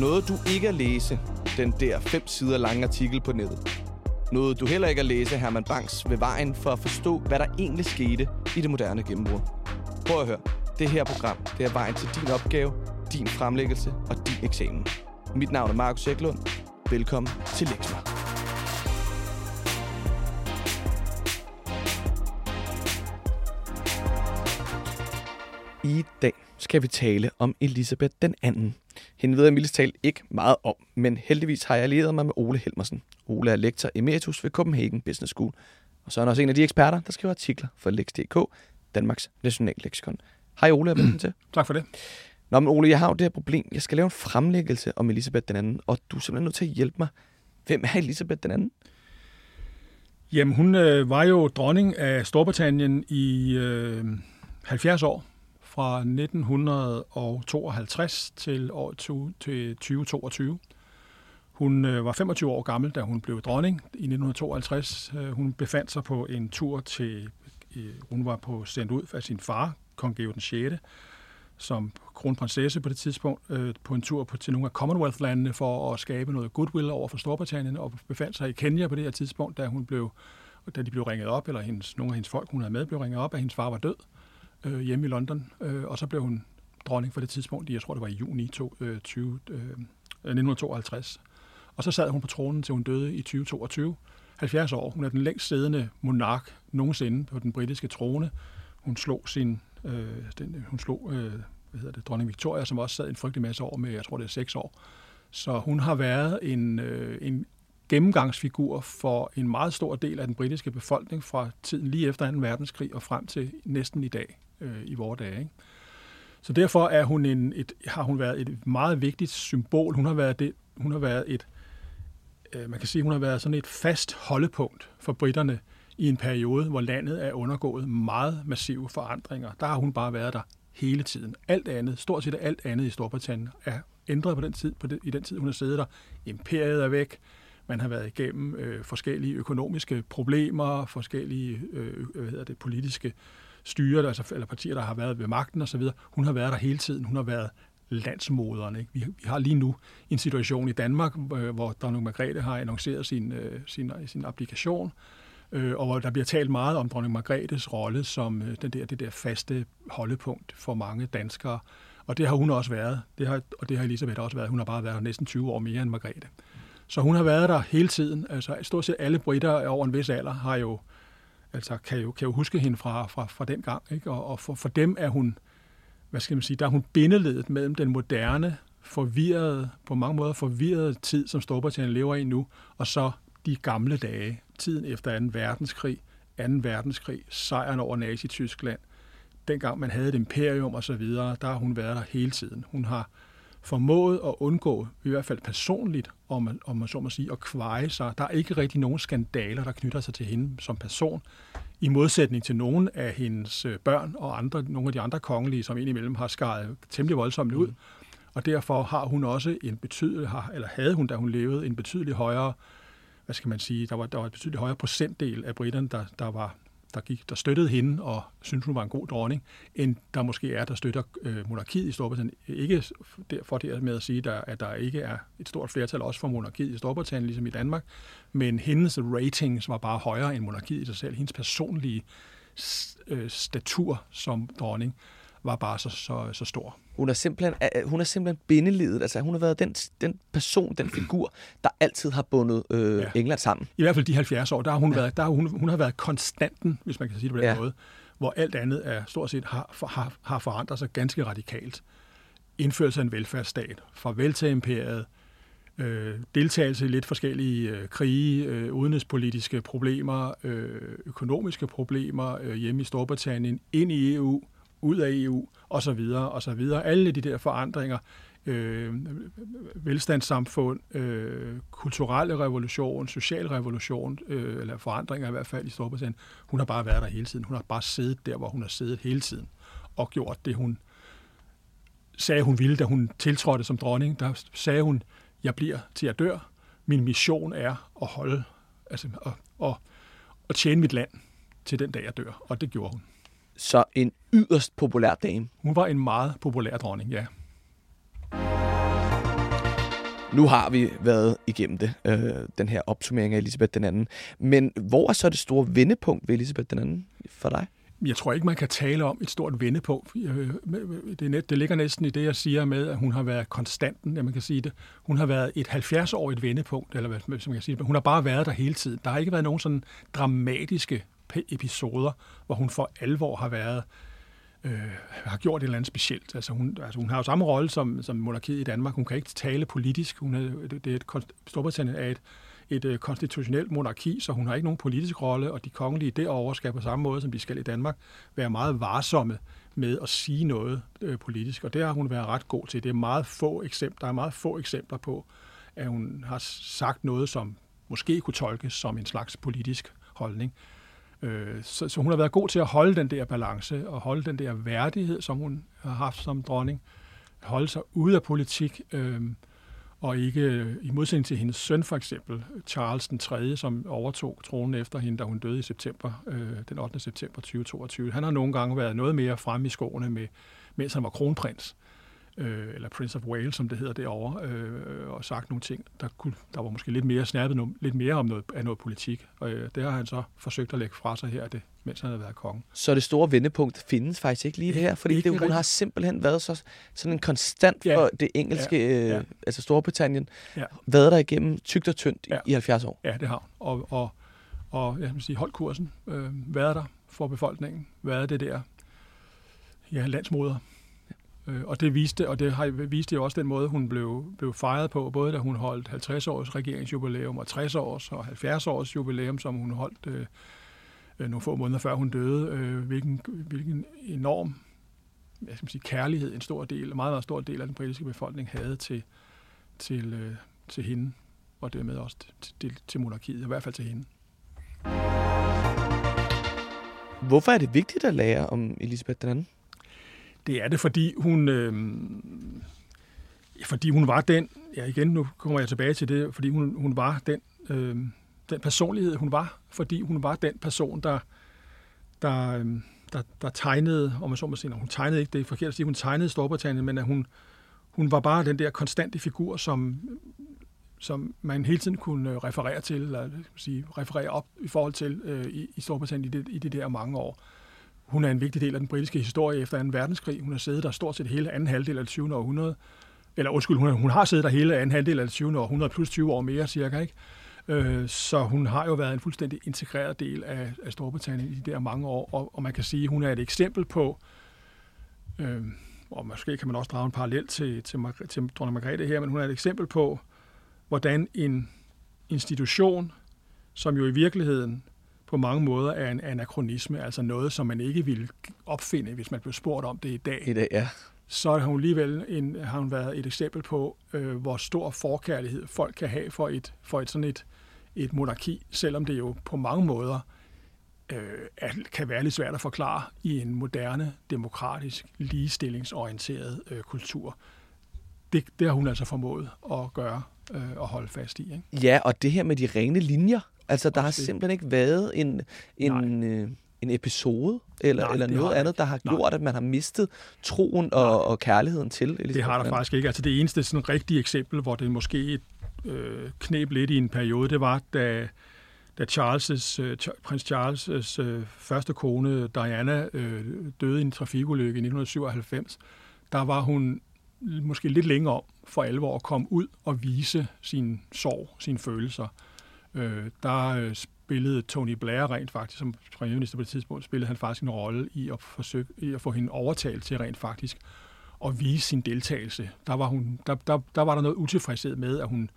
Noget du ikke at læse, den der fem sider lange artikel på nettet. Noget du heller ikke at læse Herman Banks ved vejen for at forstå, hvad der egentlig skete i det moderne gennembrud. Prøv at høre. Det her program, det er vejen til din opgave, din fremlæggelse og din eksamen. Mit navn er Markus Eklund. Velkommen til Lexmark. I dag skal vi tale om Elisabeth den anden. Hende ved jeg mildest talt ikke meget om, men heldigvis har jeg allieret mig med Ole Helmersen. Ole er lektor emeritus ved Copenhagen Business School, og så er han også en af de eksperter, der skriver artikler for Lex.dk, Danmarks Nationalleksikon. Hej Ole, og velkommen til. Tak for det. Nå, men Ole, jeg har jo det her problem. Jeg skal lave en fremlæggelse om Elisabeth den anden, og du er simpelthen nødt til at hjælpe mig. Hvem er Elisabeth den anden? Jamen, hun øh, var jo dronning af Storbritannien i øh, 70 år, fra 1952 til år to, til 2022. Hun øh, var 25 år gammel, da hun blev dronning i 1952. Øh, hun befandt sig på en tur til, øh, hun var på sendt ud af sin far, kong Georg den 6., som kronprinsesse på det tidspunkt, øh, på en tur på, til nogle af Commonwealth-landene for at skabe noget goodwill over for Storbritannien, og befandt sig i Kenya på det her tidspunkt, da, hun blev, da de blev ringet op, eller hendes, nogle af hendes folk, hun havde med, blev ringet op, at hendes far var død øh, Øh, hjemme i London, øh, og så blev hun dronning for det tidspunkt, jeg tror det var i juni to, øh, 20, øh, 1952. Og så sad hun på tronen, til hun døde i 2022. 70 år. Hun er den længst siddende monark nogensinde på den britiske trone. Hun slog sin, øh, den, øh, hun slog, øh, hvad hedder det, dronning Victoria, som også sad en frygtelig masse år med, jeg tror det er seks år. Så hun har været en, øh, en gennemgangsfigur for en meget stor del af den britiske befolkning fra tiden lige efter 2. verdenskrig og frem til næsten i dag øh, i vores dage. Ikke? Så derfor er hun en, et, har hun været et meget vigtigt symbol. Hun har været, det, hun har været et, øh, man kan sige, hun har været sådan et fast holdepunkt for britterne i en periode, hvor landet er undergået meget massive forandringer. Der har hun bare været der hele tiden. Alt andet, stort set alt andet i Storbritannien er ændret på den tid, på det, i den tid, hun har siddet der. Imperiet er væk. Man har været igennem øh, forskellige økonomiske problemer, forskellige øh, hvad hedder det, politiske styre, altså, eller partier, der har været ved magten osv. Hun har været der hele tiden. Hun har været landsmoderen. Ikke? Vi, vi har lige nu en situation i Danmark, hvor dronning Margrethe har annonceret sin, øh, sin, øh, sin applikation, øh, og hvor der bliver talt meget om dronning Margrethes rolle som øh, den der, det der faste holdepunkt for mange danskere. Og det har hun også været, det har, og det har Elisabeth også været. Hun har bare været næsten 20 år mere end Margrethe. Så hun har været der hele tiden. Altså stort set alle britter over en vis alder har jo altså kan jo, kan jo huske hende fra, fra, fra den gang. Ikke? Og, og for, for dem er hun, hvad skal man sige, der er hun bindeledet mellem den moderne, forvirrede, på mange måder forvirrede tid, som Storbritannien lever i nu, og så de gamle dage, tiden efter 2. verdenskrig, 2. verdenskrig, sejren over Nazi-Tyskland, dengang man havde et imperium og så videre, der har hun været der hele tiden. Hun har formået at undgå, i hvert fald personligt, om man, om man så må sige, at kveje sig. Der er ikke rigtig nogen skandaler, der knytter sig til hende som person, i modsætning til nogle af hendes øh, børn og andre, nogle af de andre kongelige, som indimellem har skaret temmelig voldsomt ud. Mm. Og derfor har hun også en betydelig, eller havde hun, da hun levede, en betydelig højere, hvad skal man sige, der var, der var en betydelig højere procentdel af britterne, der, der var der, gik, der støttede hende og syntes, hun var en god dronning, end der måske er, der støtter øh, monarkiet i Storbritannien. Ikke derfor det med at sige, der, at der ikke er et stort flertal også for monarkiet i Storbritannien, ligesom i Danmark, men hendes ratings var bare højere end monarkiet i sig selv. Hendes personlige øh, statur som dronning var bare så, så, så stor. Hun er simpelthen, hun er simpelthen bindeledet. Altså, hun har været den, den person, den figur, der altid har bundet øh, ja. England sammen. I hvert fald de 70 år, der har hun, ja. været, der har hun, hun har været konstanten, hvis man kan sige det på den ja. måde, hvor alt andet er stort set har, har, har forandret sig ganske radikalt. Indførelse af en velfærdsstat, farvel til imperiet, øh, deltagelse i lidt forskellige øh, krige, øh, udenrigspolitiske problemer, øh, økonomiske problemer øh, hjemme i Storbritannien, ind i EU, ud af EU, og så videre, og så videre. Alle de der forandringer, øh, velstandssamfund, øh, kulturelle revolution, social revolution, øh, eller forandringer i hvert fald i Storbritannien, hun har bare været der hele tiden. Hun har bare siddet der, hvor hun har siddet hele tiden, og gjort det, hun sagde, hun ville, da hun tiltrådte som dronning. Der sagde hun, jeg bliver til jeg dør. Min mission er at holde, altså at, at, at tjene mit land til den dag, jeg dør. Og det gjorde hun. Så en yderst populær dame. Hun var en meget populær dronning, ja. Nu har vi været igennem det, øh, den her opsummering af Elisabeth den anden. Men hvor er så det store vendepunkt ved Elisabeth den anden for dig? Jeg tror ikke, man kan tale om et stort vendepunkt. Øh, det, net, det ligger næsten i det, jeg siger med, at hun har været konstanten, ja, man kan sige det. Hun har været et 70-årigt vendepunkt, eller hvad som man kan sige. Hun har bare været der hele tiden. Der har ikke været nogen sådan dramatiske episoder, hvor hun for alvor har været øh, har gjort et eller andet specielt. Altså hun, altså hun har jo samme rolle som, som monarkiet i Danmark. Hun kan ikke tale politisk. Hun er, det er et, Storbritannien er et, et øh, konstitutionelt monarki, så hun har ikke nogen politisk rolle, og de kongelige derovre skal på samme måde, som de skal i Danmark, være meget varsomme med at sige noget øh, politisk, og det har hun været ret god til. Det er meget få eksempler, der er meget få eksempler på, at hun har sagt noget, som måske kunne tolkes som en slags politisk holdning. Øh, så, så hun har været god til at holde den der balance og holde den der værdighed, som hun har haft som dronning. Holde sig ude af politik, øh, og ikke øh, i modsætning til hendes søn for eksempel, Charles den 3., som overtog tronen efter hende, da hun døde i september, øh, den 8. september 2022. Han har nogle gange været noget mere fremme i skoene, med, mens han var kronprins øh, eller Prince of Wales, som det hedder derovre, øh, og sagt nogle ting, der, kunne, der var måske lidt mere snappet no, lidt mere om noget, af noget politik. Og øh, det har han så forsøgt at lægge fra sig her, det, mens han har været konge. Så det store vendepunkt findes faktisk ikke lige det her, fordi det, hun har simpelthen været så, sådan en konstant ja. for det engelske, ja. Ja. Øh, altså Storbritannien, ja. været der igennem tygt og tyndt ja. i 70 år. Ja, det har hun. Og, og, og jeg vil sige, holdt kursen, øh, været der for befolkningen, været det der ja, landsmoder, Øh, og det viste, og det har, viste jo også den måde, hun blev, blev fejret på, både da hun holdt 50 års regeringsjubilæum og 60 års og 70 års jubilæum, som hun holdt øh, øh, nogle få måneder før hun døde. Øh, hvilken, hvilken enorm jeg skal sige, kærlighed en stor del, en meget, meget stor del af den britiske befolkning havde til, til, øh, til hende, og dermed også til, til monarkiet, i hvert fald til hende. Hvorfor er det vigtigt at lære om Elisabeth II? Det er det, fordi hun, øh, fordi hun var den, ja igen, nu kommer jeg tilbage til det, fordi hun, hun var den, øh, den personlighed, hun var, fordi hun var den person, der, der, øh, der, der tegnede, om man så må sige, hun tegnede ikke, det er forkert at sige, hun tegnede Storbritannien, men at hun, hun var bare den der konstante figur, som, som man hele tiden kunne øh, referere til, eller sige, referere op i forhold til øh, i, i Storbritannien i det, i de der mange år. Hun er en vigtig del af den britiske historie efter 2. verdenskrig. Hun har siddet der stort set hele anden halvdel af det 20. århundrede. Eller undskyld, hun, hun har siddet der hele anden halvdel af det 20. århundrede, plus 20 år mere cirka, ikke? Øh, så hun har jo været en fuldstændig integreret del af, af Storbritannien i de der mange år, og, og man kan sige, at hun er et eksempel på, øh, og måske kan man også drage en parallel til, til, til dronning Margrethe her, men hun er et eksempel på, hvordan en institution, som jo i virkeligheden på mange måder er en anachronisme, altså noget, som man ikke ville opfinde, hvis man blev spurgt om det i dag. I dag, ja. Så har hun alligevel en, har hun været et eksempel på, øh, hvor stor forkærlighed folk kan have for et, for et sådan et, et monarki, selvom det jo på mange måder øh, er, kan være lidt svært at forklare i en moderne, demokratisk, ligestillingsorienteret øh, kultur. Det, det har hun altså formået at gøre øh, og holde fast i. Ikke? Ja, og det her med de rene linjer, Altså, der har simpelthen ikke været en, en, øh, en episode eller, Nej, eller noget andet, der har gjort, Nej. at man har mistet troen og, og kærligheden til Elisabeth Det har der faktisk ikke. Altså, det eneste sådan rigtige eksempel, hvor det måske øh, knep lidt i en periode, det var, da, da Charles' øh, prins Charles' øh, første kone, Diana, øh, døde i en trafikulykke i 1997. Der var hun måske lidt længere om for alvor at komme ud og vise sin sorg, sine følelser øh, der øh, spillede Tony Blair rent faktisk, som premierminister på det tidspunkt, spillede han faktisk en rolle i at forsøge i at få hende overtalt til rent faktisk at vise sin deltagelse. Der var, hun, der, der, der, var der noget utilfredshed med, at hun,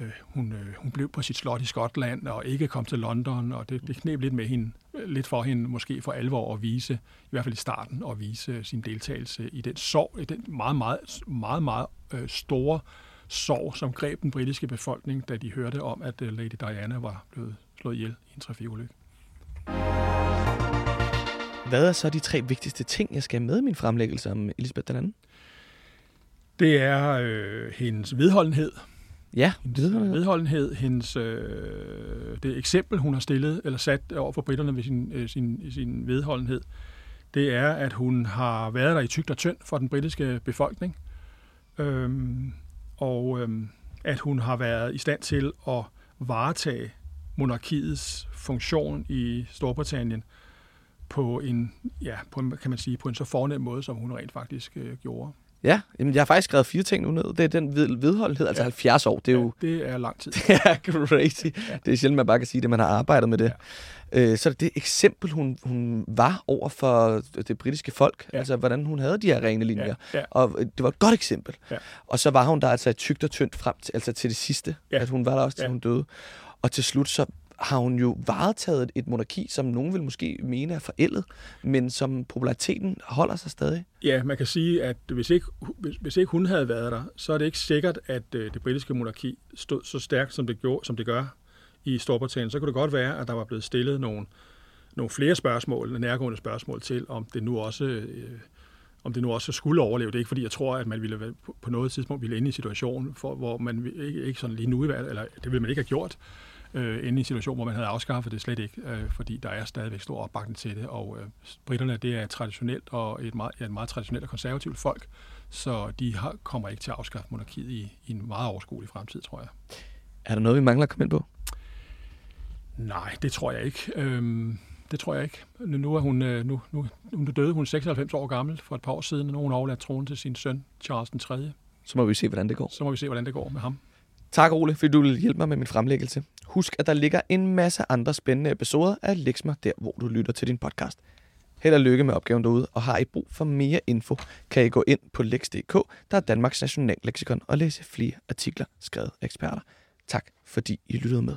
øh, hun, øh, hun blev på sit slot i Skotland og ikke kom til London, og det, det knep lidt med hende, lidt for hende måske for alvor at vise, i hvert fald i starten, at vise sin deltagelse i den sorg, i den meget, meget, meget, meget øh, store øh, sorg, som greb den britiske befolkning, da de hørte om, at øh, Lady Diana var blevet slået ihjel i en trafikulykke. Hvad er så de tre vigtigste ting, jeg skal have med i min fremlæggelse om Elisabeth II? Det er øh, hendes vedholdenhed. Ja, hendes vedholdenhed. vedholdenhed hendes, øh, det eksempel, hun har stillet eller sat over for britterne ved sin, øh, sin, sin vedholdenhed, det er, at hun har været der i tygt og tynd for den britiske befolkning. Øhm, og øh, at hun har været i stand til at varetage monarkiets funktion i Storbritannien på en, ja, på en, kan man sige, på en så fornem måde, som hun rent faktisk øh, gjorde. Ja, jamen jeg har faktisk skrevet fire ting nu ned. Det er den ved, vedholdenhed, altså ja. 70 år. Det er ja, jo det er lang tid. det er crazy. Ja. Det er sjældent, man bare kan sige det, man har arbejdet med det. Ja. Øh, så det eksempel, hun, hun var over for det britiske folk, ja. altså hvordan hun havde de her rene linjer. Ja. Ja. Og det var et godt eksempel. Ja. Og så var hun der altså tygt og tyndt frem til, altså til det sidste, ja. at hun var der også, til ja. hun døde. Og til slut så har hun jo varetaget et monarki, som nogen vil måske mene er forældet, men som populariteten holder sig stadig. Ja, man kan sige, at hvis ikke, hvis, hvis ikke hun havde været der, så er det ikke sikkert, at øh, det britiske monarki stod så stærkt, som det, gjorde, som det gør i Storbritannien. Så kunne det godt være, at der var blevet stillet nogle, nogle flere spørgsmål, nærgående spørgsmål til, om det nu også... Øh, om det nu også skulle overleve. Det er ikke fordi, jeg tror, at man ville på noget tidspunkt ville ende i en situation, for, hvor man ikke, ikke sådan lige nu, eller det ville man ikke have gjort, øh, inde i en situation, hvor man havde afskaffet det slet ikke, øh, fordi der er stadigvæk stor opbakning til det, og øh, britterne det er traditionelt og et meget, et meget traditionelt og konservativt folk, så de har, kommer ikke til at afskaffe monarkiet i, i en meget overskuelig fremtid, tror jeg. Er der noget, vi mangler at komme ind på? Nej, det tror jeg ikke. Øhm, det tror jeg ikke. Nu er hun, øh, nu, nu, nu døde hun 96 år gammel for et par år siden, og hun overladt tronen til sin søn, Charles den 3. Så må vi se, hvordan det går. Så må vi se, hvordan det går med ham. Tak, Ole, fordi du vil hjælpe mig med min fremlæggelse. Husk, at der ligger en masse andre spændende episoder af Lexmer, der hvor du lytter til din podcast. Held og lykke med opgaven derude, og har I brug for mere info, kan I gå ind på lex.dk, der er Danmarks nationalleksikon, og læse flere artikler skrevet af eksperter. Tak fordi I lyttede med.